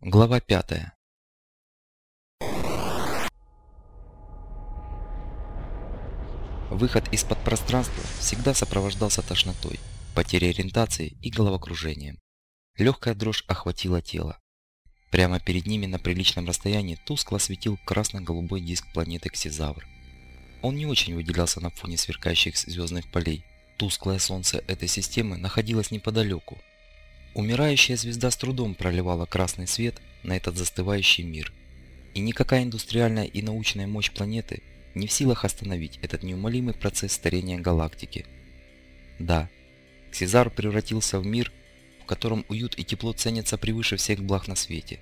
Глава 5 Выход из-под пространства всегда сопровождался тошнотой, потерей ориентации и головокружением. Легкая дрожь охватила тело. Прямо перед ними на приличном расстоянии тускло светил красно-голубой диск планеты Ксизавр. Он не очень выделялся на фоне сверкающих звездных полей. Тусклое солнце этой системы находилось неподалеку. Умирающая звезда с трудом проливала красный свет на этот застывающий мир. И никакая индустриальная и научная мощь планеты не в силах остановить этот неумолимый процесс старения галактики. Да, Ксизар превратился в мир, в котором уют и тепло ценятся превыше всех благ на свете.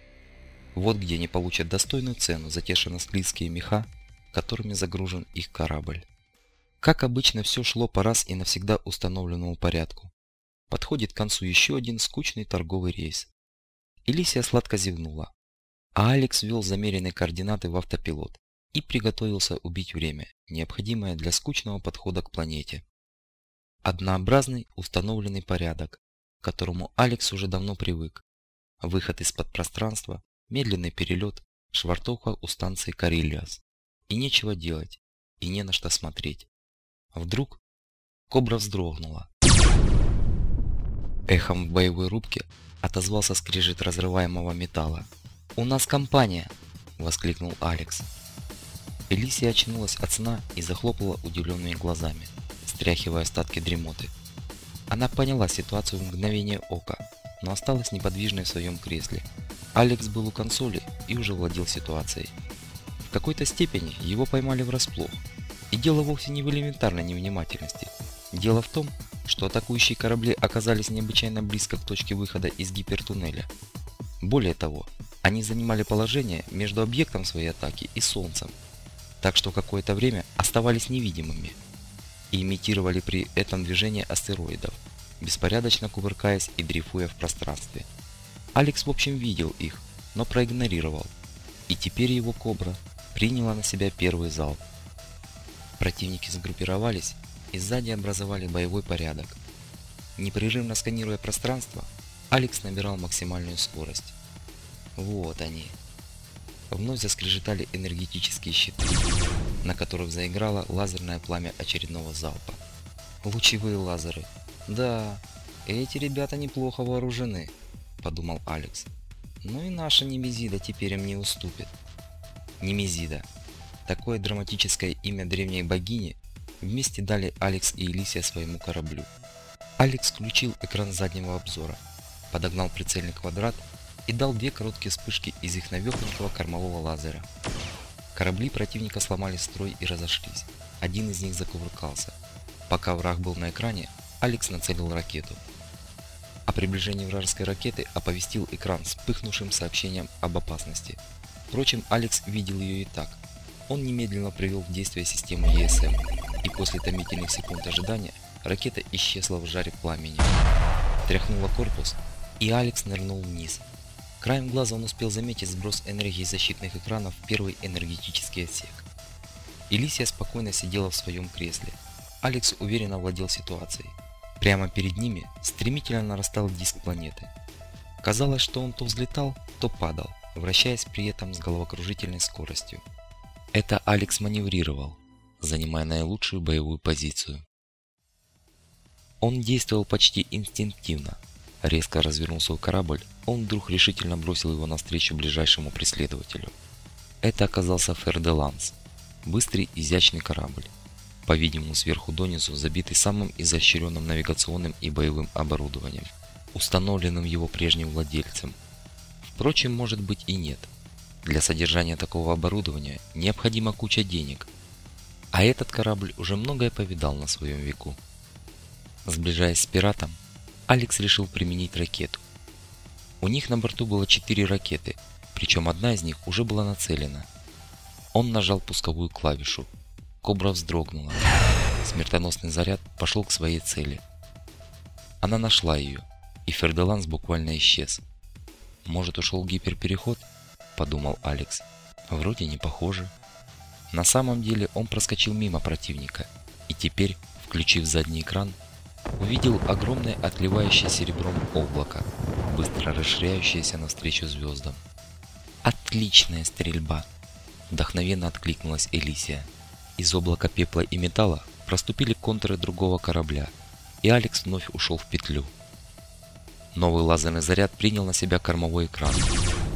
Вот где они получат достойную цену за те шиносклизские меха, которыми загружен их корабль. Как обычно, все шло по раз и навсегда установленному порядку. Подходит к концу еще один скучный торговый рейс. Элисия сладко зевнула, а Алекс ввел замеренные координаты в автопилот и приготовился убить время, необходимое для скучного подхода к планете. Однообразный установленный порядок, к которому Алекс уже давно привык. Выход из-под пространства, медленный перелет, швартовка у станции Карильяс. И нечего делать, и не на что смотреть. Вдруг кобра вздрогнула. Эхом в боевой рубке отозвался скрежет разрываемого металла. «У нас компания!» – воскликнул Алекс. Элисия очнулась от сна и захлопала удивленными глазами, стряхивая остатки дремоты. Она поняла ситуацию в мгновение ока, но осталась неподвижной в своем кресле. Алекс был у консоли и уже владел ситуацией. В какой-то степени его поймали врасплох. И дело вовсе не в элементарной невнимательности. Дело в том, что атакующие корабли оказались необычайно близко к точке выхода из гипертуннеля. Более того, они занимали положение между объектом своей атаки и Солнцем, так что какое-то время оставались невидимыми и имитировали при этом движение астероидов, беспорядочно кувыркаясь и дрейфуя в пространстве. Алекс в общем видел их, но проигнорировал, и теперь его Кобра приняла на себя первый залп. Противники сгруппировались и сзади образовали боевой порядок. Непрерывно сканируя пространство, Алекс набирал максимальную скорость. Вот они, Вновь заскрежетали энергетические щиты, на которых заиграло лазерное пламя очередного залпа. Лучевые лазеры. Да, эти ребята неплохо вооружены, подумал Алекс. Ну и наша Немезида теперь им не уступит. Немезида. Такое драматическое имя древней богини вместе дали Алекс и Элисия своему кораблю. Алекс включил экран заднего обзора, подогнал прицельный квадрат и дал две короткие вспышки из их навехонького кормового лазера. Корабли противника сломали строй и разошлись. Один из них закувыркался. Пока враг был на экране, Алекс нацелил ракету. О приближении вражеской ракеты оповестил экран с пыхнувшим сообщением об опасности. Впрочем, Алекс видел ее и так. Он немедленно привел в действие систему ESM, и после томительных секунд ожидания ракета исчезла в жаре пламени. Тряхнула корпус, и Алекс нырнул вниз, Краем глаза он успел заметить сброс энергии защитных экранов в первый энергетический отсек. Элисия спокойно сидела в своем кресле. Алекс уверенно владел ситуацией. Прямо перед ними стремительно нарастал диск планеты. Казалось, что он то взлетал, то падал, вращаясь при этом с головокружительной скоростью. Это Алекс маневрировал, занимая наилучшую боевую позицию. Он действовал почти инстинктивно, Резко развернул свой корабль, он вдруг решительно бросил его навстречу ближайшему преследователю. Это оказался Ферделанс, быстрый изящный корабль, по-видимому сверху донизу забитый самым изощренным навигационным и боевым оборудованием, установленным его прежним владельцем. Впрочем, может быть и нет. Для содержания такого оборудования необходима куча денег, а этот корабль уже многое повидал на своем веку. Сближаясь с пиратом, Алекс решил применить ракету. У них на борту было 4 ракеты, причем одна из них уже была нацелена. Он нажал пусковую клавишу. Кобра вздрогнула. Смертоносный заряд пошел к своей цели. Она нашла ее, и Ферделанс буквально исчез. «Может, ушел гиперпереход?» – подумал Алекс. «Вроде не похоже». На самом деле он проскочил мимо противника, и теперь, включив задний экран, увидел огромное отливающее серебром облако, быстро расширяющееся навстречу звездам. «Отличная стрельба!» – вдохновенно откликнулась Элисия. Из облака пепла и металла проступили контуры другого корабля, и Алекс вновь ушел в петлю. Новый лазерный заряд принял на себя кормовой экран.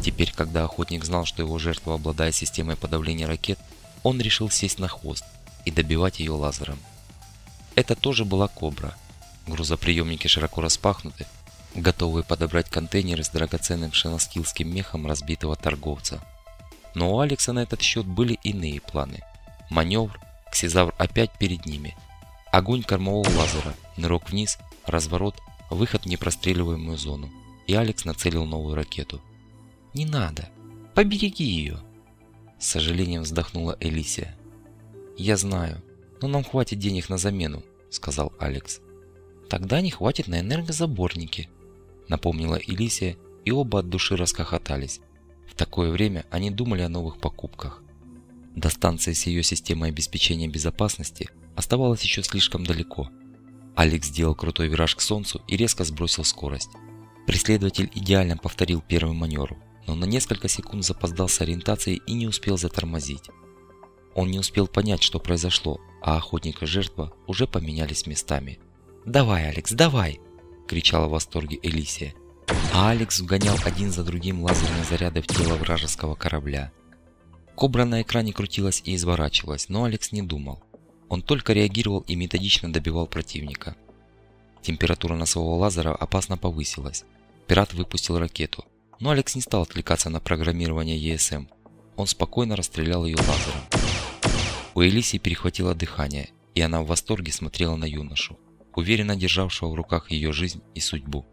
Теперь, когда охотник знал, что его жертва обладает системой подавления ракет, он решил сесть на хвост и добивать ее лазером. Это тоже была «Кобра». Грузоприемники широко распахнуты, готовые подобрать контейнеры с драгоценным шеноскилским мехом разбитого торговца. Но у Алекса на этот счет были иные планы. Маневр, Ксизавр опять перед ними. Огонь кормового лазера, нырок вниз, разворот, выход в непростреливаемую зону. И Алекс нацелил новую ракету. «Не надо! Побереги ее!» С сожалением вздохнула Элисия. «Я знаю, но нам хватит денег на замену», — сказал Алекс. «Тогда не хватит на энергозаборники», — напомнила Элисия, и оба от души расхохотались. В такое время они думали о новых покупках. До станции с ее системой обеспечения безопасности оставалось еще слишком далеко. Алекс сделал крутой вираж к солнцу и резко сбросил скорость. Преследователь идеально повторил первый маневр, но на несколько секунд запоздал с ориентацией и не успел затормозить. Он не успел понять, что произошло, а охотник и жертва уже поменялись местами. «Давай, Алекс, давай!» – кричала в восторге Элисия. А Алекс вгонял один за другим лазерные заряды в тело вражеского корабля. Кобра на экране крутилась и изворачивалась, но Алекс не думал. Он только реагировал и методично добивал противника. Температура носового лазера опасно повысилась. Пират выпустил ракету, но Алекс не стал отвлекаться на программирование ESM. Он спокойно расстрелял ее лазером. У Элисии перехватило дыхание, и она в восторге смотрела на юношу, уверенно державшего в руках ее жизнь и судьбу.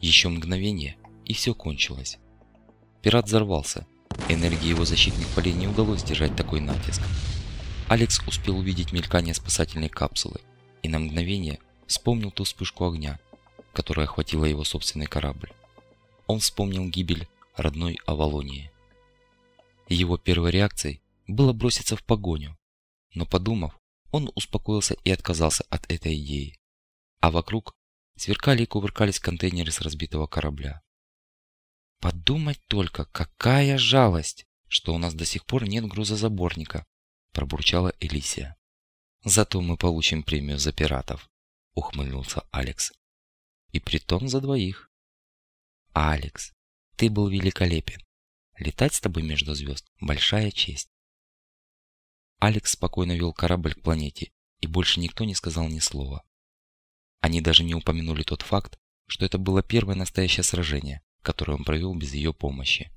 Еще мгновение, и все кончилось. Пират взорвался. Энергии его защитных полей не удалось держать такой натиск. Алекс успел увидеть мелькание спасательной капсулы и на мгновение вспомнил ту вспышку огня, которая охватила его собственный корабль он вспомнил гибель родной Авалонии. Его первой реакцией было броситься в погоню, но подумав, он успокоился и отказался от этой идеи. А вокруг сверкали и кувыркались контейнеры с разбитого корабля. «Подумать только, какая жалость, что у нас до сих пор нет грузозаборника», пробурчала Элисия. «Зато мы получим премию за пиратов», ухмыльнулся Алекс. «И притом за двоих». Алекс, ты был великолепен. Летать с тобой между звезд – большая честь. Алекс спокойно вел корабль к планете, и больше никто не сказал ни слова. Они даже не упомянули тот факт, что это было первое настоящее сражение, которое он провел без ее помощи.